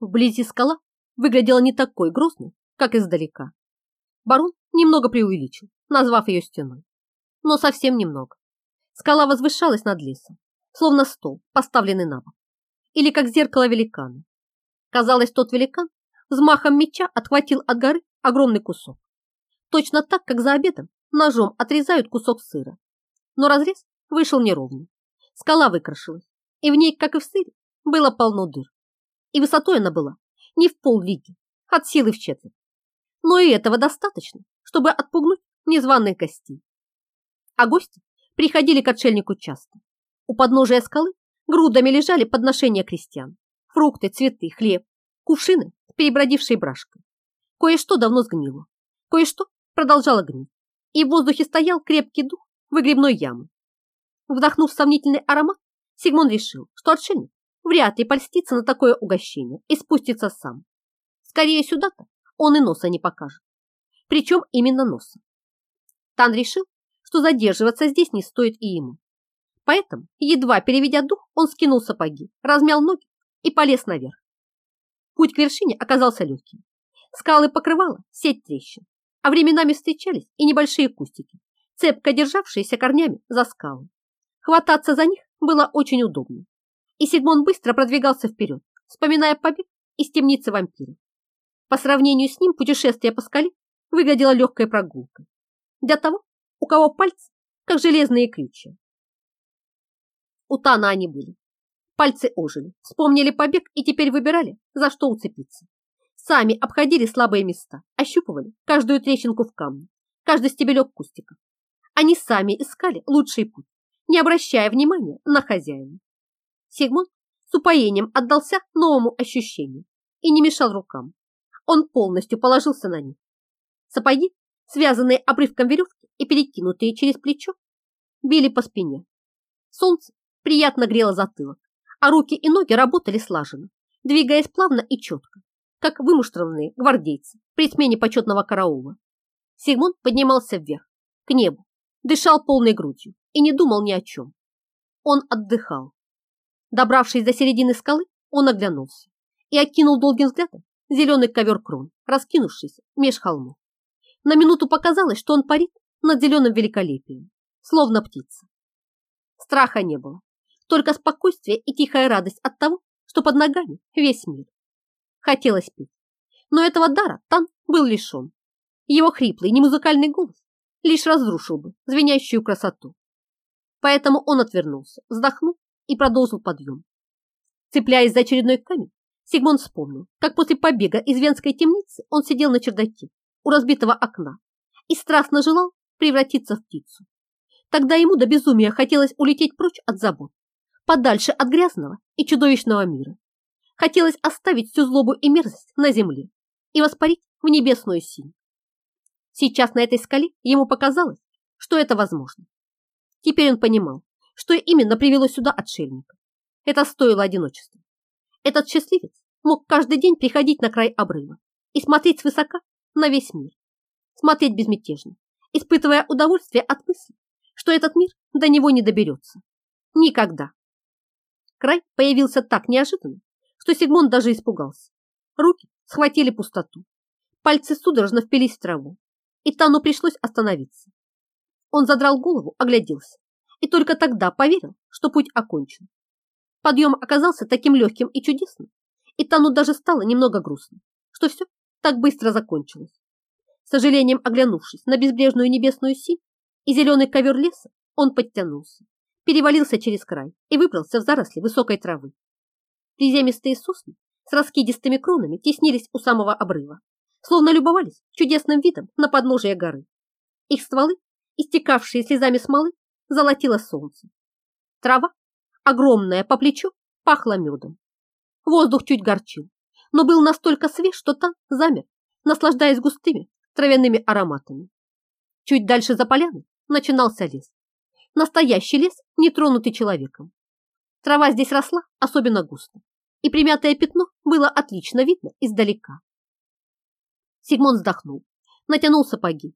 Вблизи скала выглядела не такой грозной, как издалека. Барон немного преувеличил, назвав ее стеной. Но совсем немного. Скала возвышалась над лесом, словно стол, поставленный на бок. Или как зеркало великана. Казалось, тот великан взмахом меча отхватил от горы огромный кусок. Точно так, как за обедом ножом отрезают кусок сыра. Но разрез вышел неровный. Скала выкрашилась, и в ней, как и в сыре, было полно дыр. И высотой она была не в поллиги, от силы в четверть. Но и этого достаточно, чтобы отпугнуть незваных гостей. А гости приходили к отшельнику часто. У подножия скалы грудами лежали подношения крестьян. Фрукты, цветы, хлеб, кувшины с перебродившей брашкой. Кое-что давно сгнило, кое-что продолжало гнить. И в воздухе стоял крепкий дух выгребной ямы. Вдохнув сомнительный аромат, Сигмон решил, что отшельник вряд ли польстится на такое угощение и спустится сам. Скорее сюда-то он и носа не покажет. Причем именно носа. Тан решил, что задерживаться здесь не стоит и ему. Поэтому, едва переведя дух, он скинул сапоги, размял ноги и полез наверх. Путь к вершине оказался легким. Скалы покрывала сеть трещин, а временами встречались и небольшие кустики, цепко державшиеся корнями за скалы. Хвататься за них было очень удобно и Сигмон быстро продвигался вперед, вспоминая побег из темницы вампира. По сравнению с ним путешествие по скале выглядело легкой прогулкой. Для того, у кого пальцы, как железные ключи. У Тана они были. Пальцы ожили, вспомнили побег и теперь выбирали, за что уцепиться. Сами обходили слабые места, ощупывали каждую трещинку в камне, каждый стебелек кустика. Они сами искали лучший путь, не обращая внимания на хозяина. Сигмунд с упоением отдался новому ощущению и не мешал рукам. Он полностью положился на них. Сапоги, связанные обрывком веревки и перекинутые через плечо, били по спине. Солнце приятно грело затылок, а руки и ноги работали слаженно, двигаясь плавно и четко, как вымуштрованные гвардейцы при смене почетного караула. Сигмунд поднимался вверх, к небу, дышал полной грудью и не думал ни о чем. Он отдыхал. Добравшись до середины скалы, он оглянулся и окинул долгим взглядом зеленый ковер крон, раскинувшийся меж холмов. На минуту показалось, что он парит над зеленым великолепием, словно птица. Страха не было, только спокойствие и тихая радость от того, что под ногами весь мир. Хотелось петь, но этого дара Тан был лишен. Его хриплый, немузыкальный голос лишь разрушил бы звенящую красоту. Поэтому он отвернулся, вздохнул и продолжил подъем. Цепляясь за очередной камень, Сигмон вспомнил, как после побега из венской темницы он сидел на чердаке у разбитого окна и страстно желал превратиться в птицу. Тогда ему до безумия хотелось улететь прочь от забот, подальше от грязного и чудовищного мира. Хотелось оставить всю злобу и мерзость на земле и воспарить в небесную синь. Сейчас на этой скале ему показалось, что это возможно. Теперь он понимал, что именно привело сюда отшельника. Это стоило одиночества. Этот счастливец мог каждый день приходить на край обрыва и смотреть свысока на весь мир. Смотреть безмятежно, испытывая удовольствие от мысли, что этот мир до него не доберется. Никогда. Край появился так неожиданно, что Сигмон даже испугался. Руки схватили пустоту. Пальцы судорожно впились в траву, и Тану пришлось остановиться. Он задрал голову, огляделся и только тогда поверил, что путь окончен. Подъем оказался таким легким и чудесным, и Тану даже стало немного грустно, что все так быстро закончилось. С сожалением оглянувшись на безбрежную небесную синь и зеленый ковер леса, он подтянулся, перевалился через край и выбрался в заросли высокой травы. Приземистые сосны с раскидистыми кронами теснились у самого обрыва, словно любовались чудесным видом на подножие горы. Их стволы, истекавшие слезами смолы, золотило солнце. Трава, огромная по плечу, пахла медом. Воздух чуть горчил, но был настолько свеж, что там замер, наслаждаясь густыми травяными ароматами. Чуть дальше за поляной начинался лес. Настоящий лес, не тронутый человеком. Трава здесь росла особенно густо, и примятое пятно было отлично видно издалека. Сигмон вздохнул, натянул сапоги,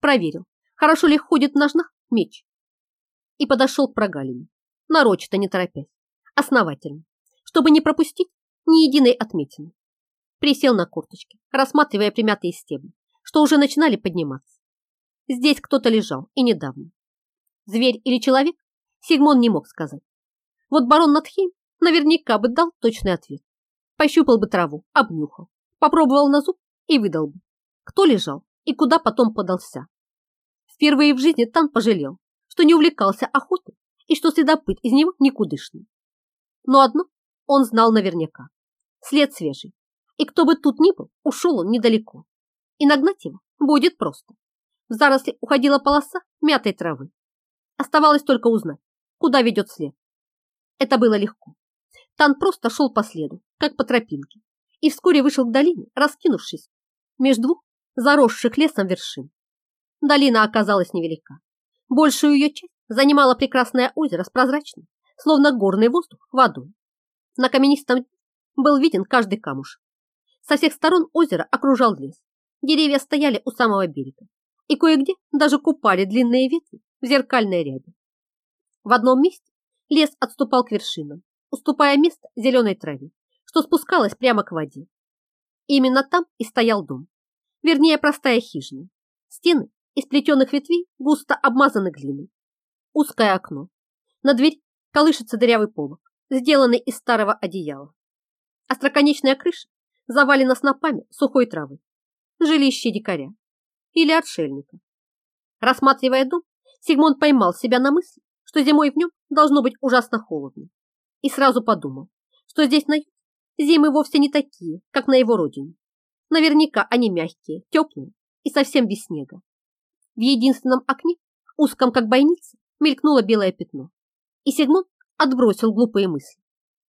проверил, хорошо ли ходит в ножнах меч и подошел к прогалине, нарочито не торопясь, основательно, чтобы не пропустить ни единой отметины, Присел на курточке, рассматривая примятые стебли, что уже начинали подниматься. Здесь кто-то лежал, и недавно. Зверь или человек? Сигмон не мог сказать. Вот барон Натхим наверняка бы дал точный ответ. Пощупал бы траву, обнюхал, попробовал на зуб и выдал бы, кто лежал и куда потом подался. Впервые в жизни Тан пожалел, что не увлекался охотой и что следопыт из него никудышный. Но одно он знал наверняка. След свежий. И кто бы тут ни был, ушел он недалеко. И нагнать его будет просто. В заросли уходила полоса мятой травы. Оставалось только узнать, куда ведет след. Это было легко. Тан просто шел по следу, как по тропинке, и вскоре вышел к долине, раскинувшись между двух заросших лесом вершин. Долина оказалась невелика. Большую ее часть занимало прекрасное озеро с прозрачным, словно горный воздух, водой. На каменистом был виден каждый камушек. Со всех сторон озеро окружал лес. Деревья стояли у самого берега, и кое-где даже купали длинные ветви в зеркальной ряби. В одном месте лес отступал к вершинам, уступая место зеленой траве, что спускалась прямо к воде. Именно там и стоял дом, вернее простая хижина. Стены из плетеных ветвей густо обмазаны глиной. Узкое окно. На дверь колышется дырявый полок, сделанный из старого одеяла. Остроконечная крыша завалена снопами сухой травы. Жилище дикаря или отшельника. Рассматривая дом, Сигмунд поймал себя на мысли, что зимой в нем должно быть ужасно холодно. И сразу подумал, что здесь на зимы вовсе не такие, как на его родине. Наверняка они мягкие, теплые и совсем без снега. В единственном окне, узком как бойница, мелькнуло белое пятно. И Сигмунд отбросил глупые мысли.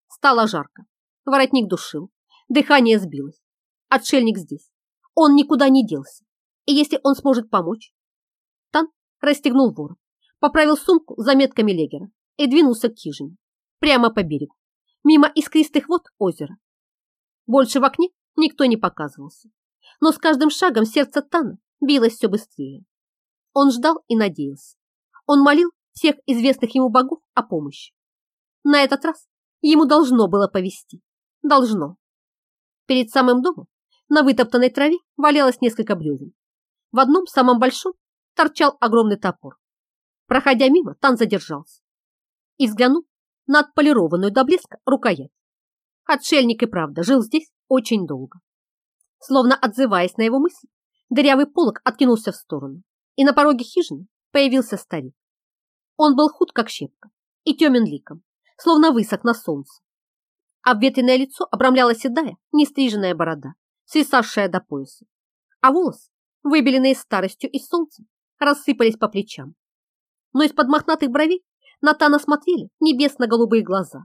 Стало жарко, воротник душил, дыхание сбилось. Отшельник здесь. Он никуда не делся. И если он сможет помочь? Тан расстегнул ворот, поправил сумку с заметками Легера и двинулся к хижине, прямо по берегу, мимо искристых вод озера. Больше в окне никто не показывался, но с каждым шагом сердце Тана билось все быстрее. Он ждал и надеялся. Он молил всех известных ему богов о помощи. На этот раз ему должно было повести. Должно. Перед самым домом на вытоптанной траве валялось несколько бревен. В одном, самом большом, торчал огромный топор. Проходя мимо, Тан задержался и взглянул на отполированную до блеска рукоять. Отшельник и правда жил здесь очень долго. Словно отзываясь на его мысли, дырявый полог откинулся в сторону, и на пороге хижины появился старик. Он был худ, как щепка, и темен ликом, словно высох на солнце. Обветренное лицо обрамляла седая, нестриженная борода, свисавшая до пояса, а волосы, выбеленные старостью и солнцем, рассыпались по плечам. Но из-под мохнатых бровей Натана смотрели небесно-голубые глаза,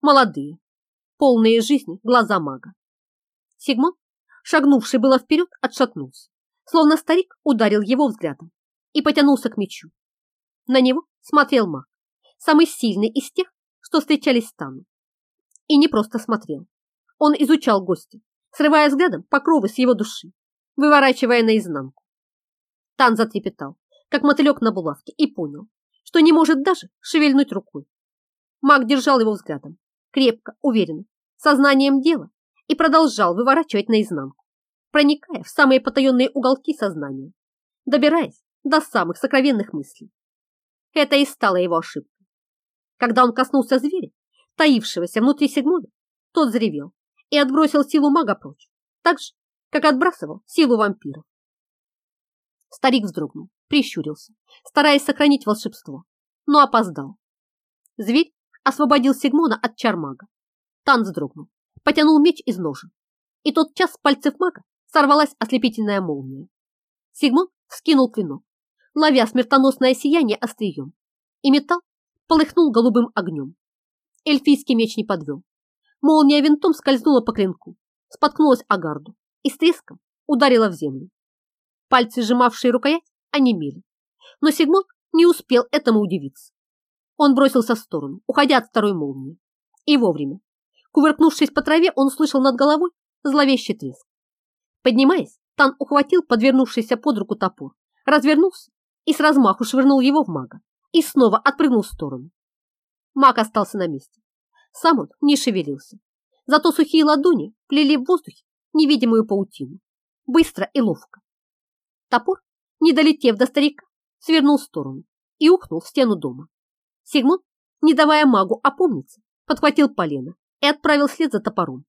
молодые, полные жизни глаза мага. Сигмон, шагнувший было вперед, отшатнулся, словно старик ударил его взглядом и потянулся к мечу. На него смотрел маг, самый сильный из тех, что встречались с Тану. И не просто смотрел. Он изучал гостя, срывая взглядом покровы с его души, выворачивая наизнанку. Тан затрепетал, как мотылек на булавке, и понял, что не может даже шевельнуть рукой. Маг держал его взглядом, крепко, уверенно, сознанием дела, и продолжал выворачивать наизнанку, проникая в самые потаенные уголки сознания, добираясь до самых сокровенных мыслей. Это и стало его ошибкой. Когда он коснулся зверя, таившегося внутри Сигмуда, тот заревел и отбросил силу мага прочь, так же, как отбрасывал силу вампиров. Старик вздрогнул, прищурился, стараясь сохранить волшебство, но опоздал. Зверь освободил Сигмона от чар мага. Тан вздрогнул, потянул меч из ножен, и тот час пальцев мага сорвалась ослепительная молния. Сигмон вскинул клинок, ловя смертоносное сияние острием, и металл полыхнул голубым огнем. Эльфийский меч не подвел. Молния винтом скользнула по клинку, споткнулась о гарду и с треском ударила в землю. Пальцы, сжимавшие рукоять, онемели. Но Сигмон не успел этому удивиться. Он бросился в сторону, уходя от второй молнии. И вовремя. Кувыркнувшись по траве, он услышал над головой зловещий треск. Поднимаясь, Тан ухватил подвернувшийся под руку топор, развернулся и с размаху швырнул его в мага и снова отпрыгнул в сторону. Маг остался на месте. Сам он не шевелился. Зато сухие ладони плели в воздухе невидимую паутину. Быстро и ловко. Топор, не долетев до старика, свернул в сторону и ухнул в стену дома. Сигмунд, не давая магу опомниться, подхватил полено и отправил след за топором.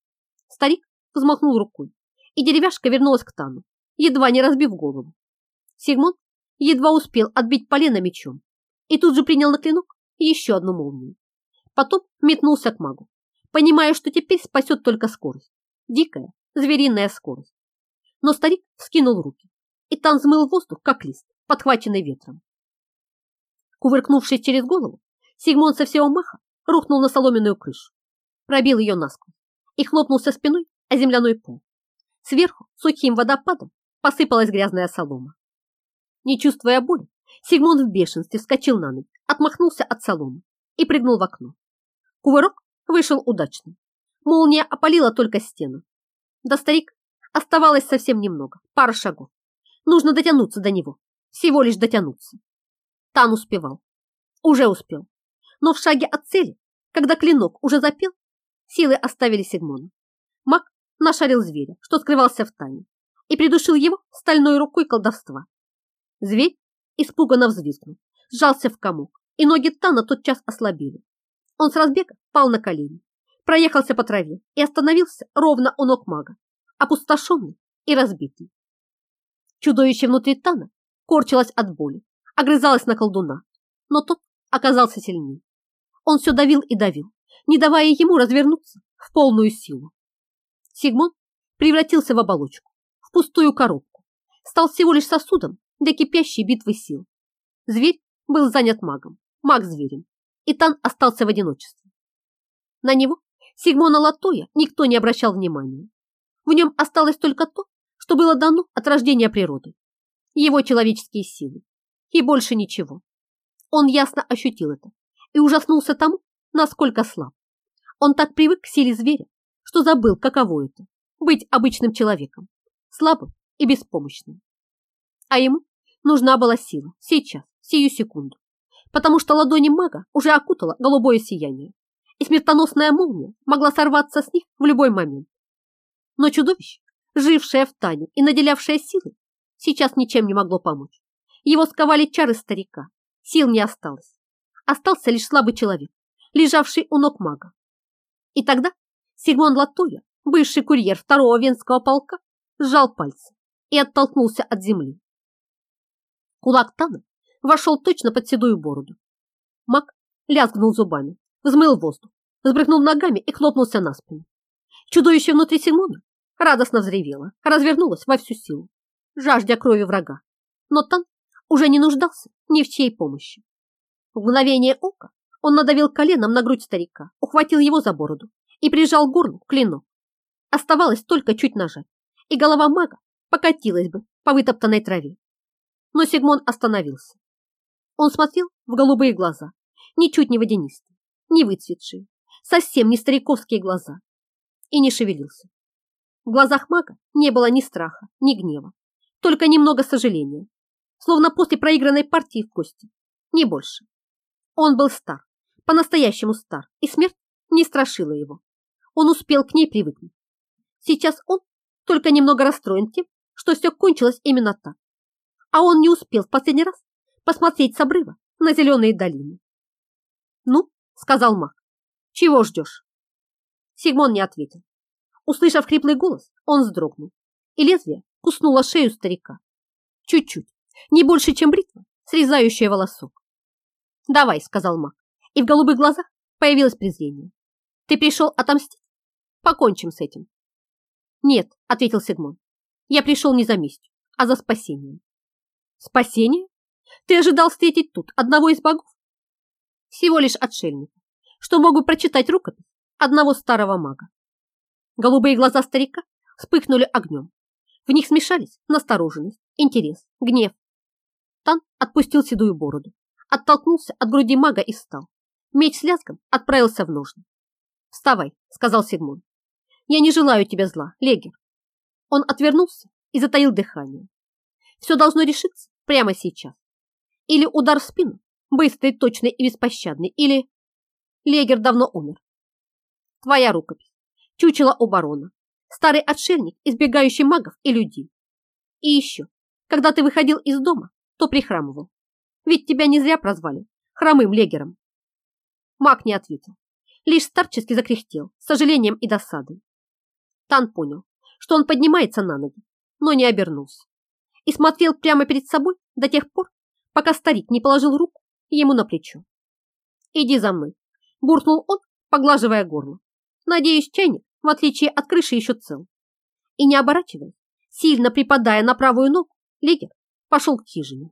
Старик взмахнул рукой, и деревяшка вернулась к Тану, едва не разбив голову. Сигмунд едва успел отбить полено мечом и тут же принял на клинок еще одну молнию. Потом метнулся к магу, понимая, что теперь спасет только скорость. Дикая, звериная скорость. Но старик вскинул руки, и Тан взмыл воздух, как лист, подхваченный ветром. Кувыркнувшись через голову, Сигмунд со всего маха рухнул на соломенную крышу, пробил ее насквозь и хлопнулся спиной о земляной пол. Сверху сухим водопадом посыпалась грязная солома. Не чувствуя боли, Сигмунд в бешенстве вскочил на ноги, отмахнулся от соломы и прыгнул в окно. Кувырок вышел удачным. Молния опалила только стену. До старик оставалось совсем немного, пара шагов. Нужно дотянуться до него, всего лишь дотянуться. Тан успевал, уже успел. Но в шаге от цели, когда клинок уже запел, силы оставили Сигмона. Маг нашарил зверя, что скрывался в тане, и придушил его стальной рукой колдовства. Зверь испуганно взвизгнул, сжался в комок, и ноги Тана тотчас ослабели. Он с разбега пал на колени, проехался по траве и остановился ровно у ног мага, опустошенный и разбитый. Чудовище внутри Тана корчилось от боли, огрызалось на колдуна, но тот оказался сильнее. Он все давил и давил, не давая ему развернуться в полную силу. Сигмон превратился в оболочку, в пустую коробку, стал всего лишь сосудом для кипящей битвы сил. Зверь был занят магом, маг зверем, и Тан остался в одиночестве. На него, Сигмона Латоя, никто не обращал внимания. В нем осталось только то, что было дано от рождения природы, его человеческие силы, и больше ничего. Он ясно ощутил это и ужаснулся тому, насколько слаб. Он так привык к силе зверя, что забыл, каково это – быть обычным человеком, слабым и беспомощным. А ему нужна была сила сейчас, сию секунду, потому что ладони мага уже окутало голубое сияние, и смертоносная молния могла сорваться с них в любой момент. Но чудовище, жившее в тане и наделявшее силой, сейчас ничем не могло помочь. Его сковали чары старика, сил не осталось. Остался лишь слабый человек, лежавший у ног мага. И тогда Сигмон Латоя, бывший курьер второго венского полка, сжал пальцы и оттолкнулся от земли. Кулак Тана вошел точно под седую бороду. Маг лязгнул зубами, взмыл воздух, взбрыкнул ногами и хлопнулся на спину. Чудовище внутри Симона радостно взревело, развернулось во всю силу, жаждя крови врага. Но Тан уже не нуждался ни в чьей помощи. В мгновение ока он надавил коленом на грудь старика, ухватил его за бороду и прижал горлу клинок. Оставалось только чуть нажать, и голова мага покатилась бы по вытоптанной траве. Но Сигмон остановился. Он смотрел в голубые глаза, ничуть не водянистые, не выцветшие, совсем не стариковские глаза, и не шевелился. В глазах мага не было ни страха, ни гнева, только немного сожаления, словно после проигранной партии в кости, не больше. Он был стар, по-настоящему стар, и смерть не страшила его. Он успел к ней привыкнуть. Сейчас он только немного расстроен тем, что все кончилось именно так. А он не успел в последний раз посмотреть с обрыва на зеленые долины. «Ну», — сказал маг, — «чего ждешь?» Сигмон не ответил. Услышав хриплый голос, он вздрогнул, и лезвие куснуло шею старика. Чуть-чуть, не больше, чем бритва, срезающая волосок. «Давай», — сказал маг, и в голубых глазах появилось презрение. «Ты пришел отомстить? Покончим с этим». «Нет», — ответил Сигмон, — «я пришел не за местью, а за спасением». «Спасение? Ты ожидал встретить тут одного из богов?» «Всего лишь отшельника, что могу прочитать рукопись одного старого мага». Голубые глаза старика вспыхнули огнем. В них смешались настороженность, интерес, гнев. Тан отпустил седую бороду, оттолкнулся от груди мага и встал. Меч с лязгом отправился в ножны. «Вставай», — сказал Сигмон. «Я не желаю тебе зла, Легер». Он отвернулся и затаил дыхание. Все должно решиться прямо сейчас. Или удар в спину, быстрый, точный и беспощадный, или... Легер давно умер. Твоя рукопись. Чучело у барона. Старый отшельник, избегающий магов и людей. И еще, когда ты выходил из дома, то прихрамывал. Ведь тебя не зря прозвали хромым легером. Маг не ответил, лишь старчески закряхтел, с сожалением и досадой. Тан понял, что он поднимается на ноги, но не обернулся. И смотрел прямо перед собой до тех пор, пока старик не положил руку ему на плечо. «Иди за мной», – буркнул он, поглаживая горло. «Надеюсь, чайник, в отличие от крыши, еще цел». И не оборачиваясь, сильно припадая на правую ногу, Легер пошел к хижине.